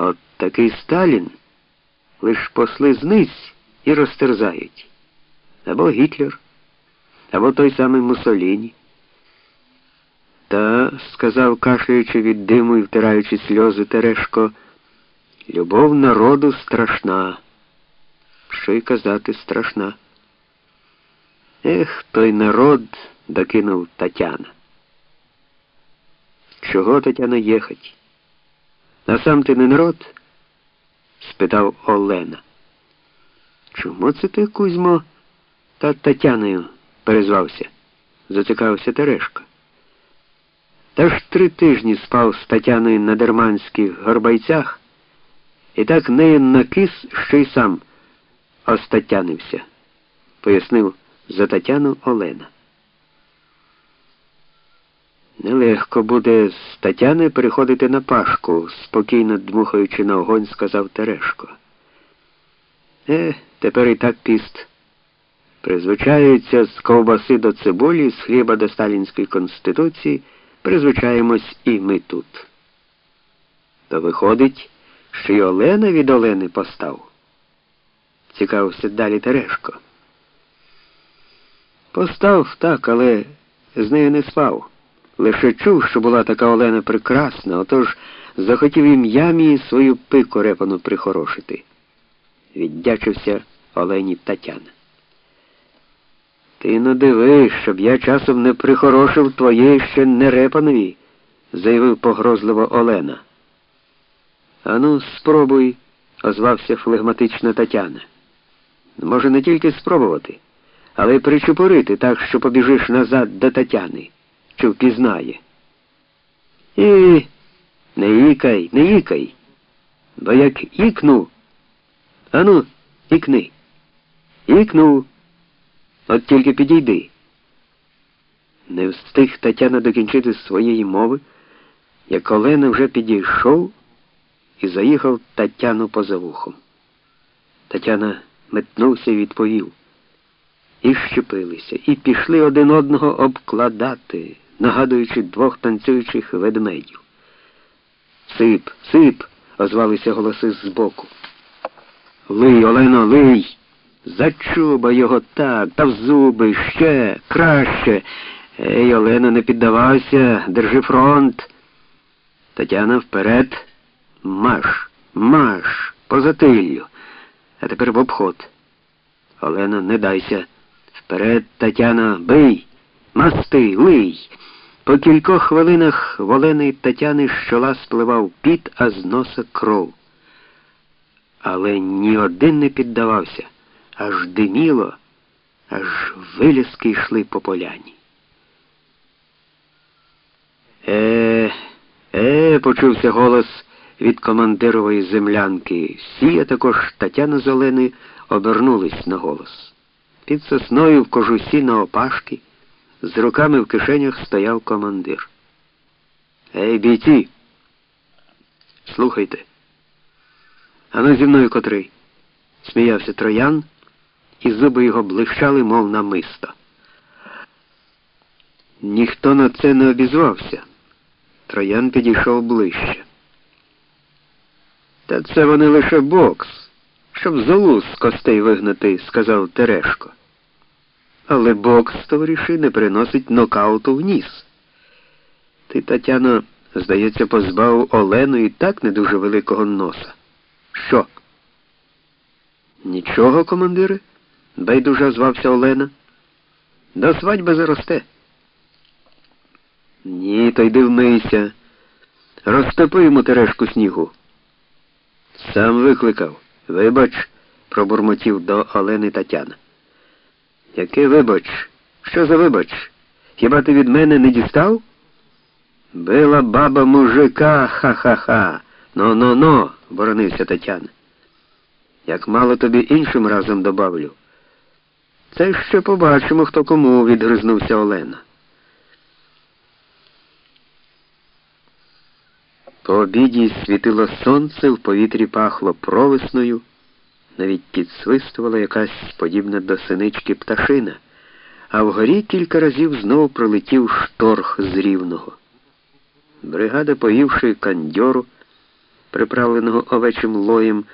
От такий Сталін лиш посли послизнись і розтерзають. Або Гітлер, або той самий Муссоліні. Та, сказав, кашляючи від диму і втираючи сльози Терешко, любов народу страшна. Що й казати страшна. Ех, той народ, докинув Тетяна. Чого Тетяна їхать? А сам ти не народ? спитав Олена. Чому це ти, Кузьмо, та Тетяною перезвався? зацікавився Терешко. Та ж три тижні спав з Тетяною на дерманських горбайцях і так нею накис, що й сам остатянився, пояснив за Тетяну Олена. Нелегко буде з Тетяни переходити на пашку, спокійно дмухаючи на огонь, сказав Терешко. Е, тепер і так піст. Призвичаються з ковбаси до цибулі, з хліба до сталінської конституції, призвичаємось і ми тут. То виходить, що й Олена від Олени постав. Цікавився далі Терешко. Постав так, але з нею не спав. Лише чув, що була така Олена прекрасна, отож захотів ім'ям свою пику репану прихорошити. Віддячився Олені Тетяна. Ти не диви, щоб я часом не прихорошив твоєї ще не репанові, заявив погрозливо Олена. Ану, спробуй, озвався флегматично Тетяна. Може, не тільки спробувати, але й причупорити так, що побіжиш назад до Тетяни чи впізнає. І не ікай, не ікай, бо як ікну, ану, ікни, ікну, от тільки підійди. Не встиг Тетяна докінчити своєї мови, як Олена вже підійшов і заїхав Тетяну поза вухом. Тетяна метнувся і відповів. І щепилися, і пішли один одного обкладати нагадуючи двох танцюючих ведмедів. Сип, сип, озвалися голоси збоку. Лий, Олено, лий. Зачуба його так, та в зуби, ще, краще. Ей, Олено, не піддавайся, держи фронт. Тетяна вперед. Маш, маш, по затиллю. А тепер в обход. Олена, не дайся. Вперед, Тетяна, бий, масти, лий. По кількох хвилинах в Олени Тетяни з чола спливав піт, а з носа кров. Але ні один не піддавався, аж диміло, аж вилізки йшли по поляні. Е, е, почувся голос від командирової землянки. Всі, а також Тетяна з Олени обернулись на голос. Під сосною в кожусі на опашки. З руками в кишенях стояв командир. Ей, бійці, слухайте. Ану зі мною котрий, сміявся троян, і зуби його блищали, мов намисто. Ніхто на це не обізвався. Троян підійшов ближче. Та це вони лише бокс, щоб золу з костей вигнати, сказав Терешко. Але бокс, товариші, не приносить нокауту в ніс. Ти, Тетяно, здається, позбав Олену і так не дуже великого носа. Що? Нічого, командире? байдуже звався Олена. До свадьби заросте. Ні, то йди вмийся. Розтопи йому терешку снігу. Сам викликав. Вибач, пробурмотів до Олени Тетяна. Яке вибач? Що за вибач? Хіба ти від мене не дістав? Била баба мужика, ха-ха-ха. Но-но-но, боронився Тетяна. Як мало тобі іншим разом добавлю. Це ще побачимо, хто кому, відгризнувся Олена. По обіді світило сонце, в повітрі пахло провесною навіть підсвистувала якась подібна до синички пташина, а вгорі кілька разів знову пролетів шторх з рівного. Бригада, поївши кандьору, приправленого овечим лоєм,